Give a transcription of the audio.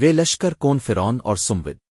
وے لشکر کون فرون اور سمود۔